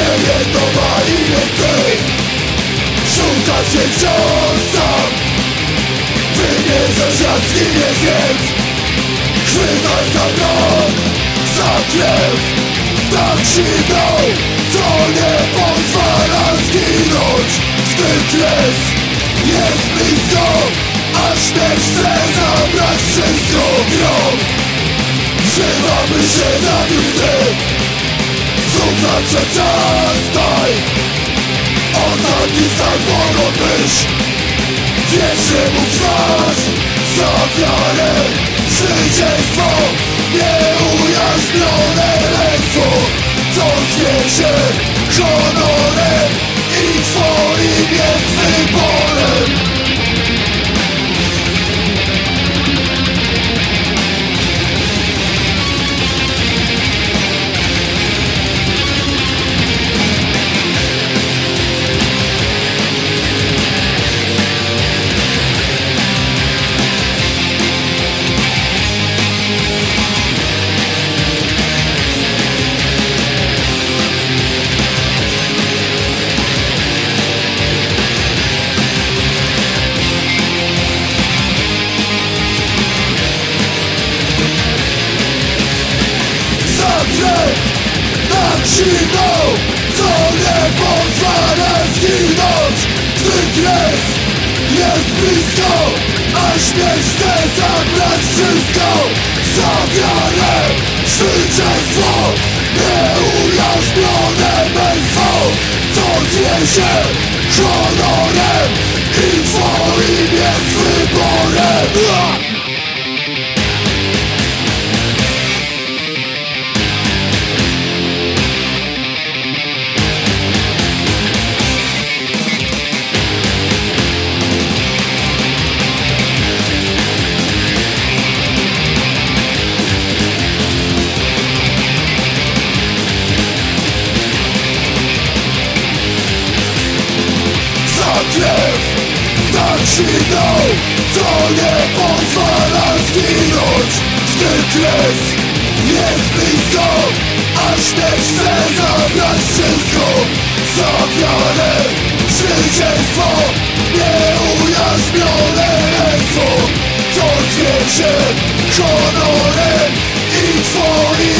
istnieje to ma imię się wciąż sam Wymierzasz jak zginiesz więc Chwytasz za broń, za krew Tak zimną, co nie pozwala zginąć Gdy kres jest blisko Aż ten chce zabrać wszystko grom Wrzymamy się na tym Znów nadszedł czas, daj Ostatni stan mogą być trwać Za wiarę Krew Tak zimną Co nie pozwala zginąć. Gdy kres jest blisko A śmierć chce zabrać wszystko. Za wiarę Zwycięstwo Nieujarzmione męstwo Co zwie się honorem I twoim jest wyborem krew Tak zimną, co nie pozwala zginąć Gdy kres jest blisko A śmierć chce zabrać wszystko Za zwycięstwo Nieujarzmione lęstwo Co zwie się honorem I twoim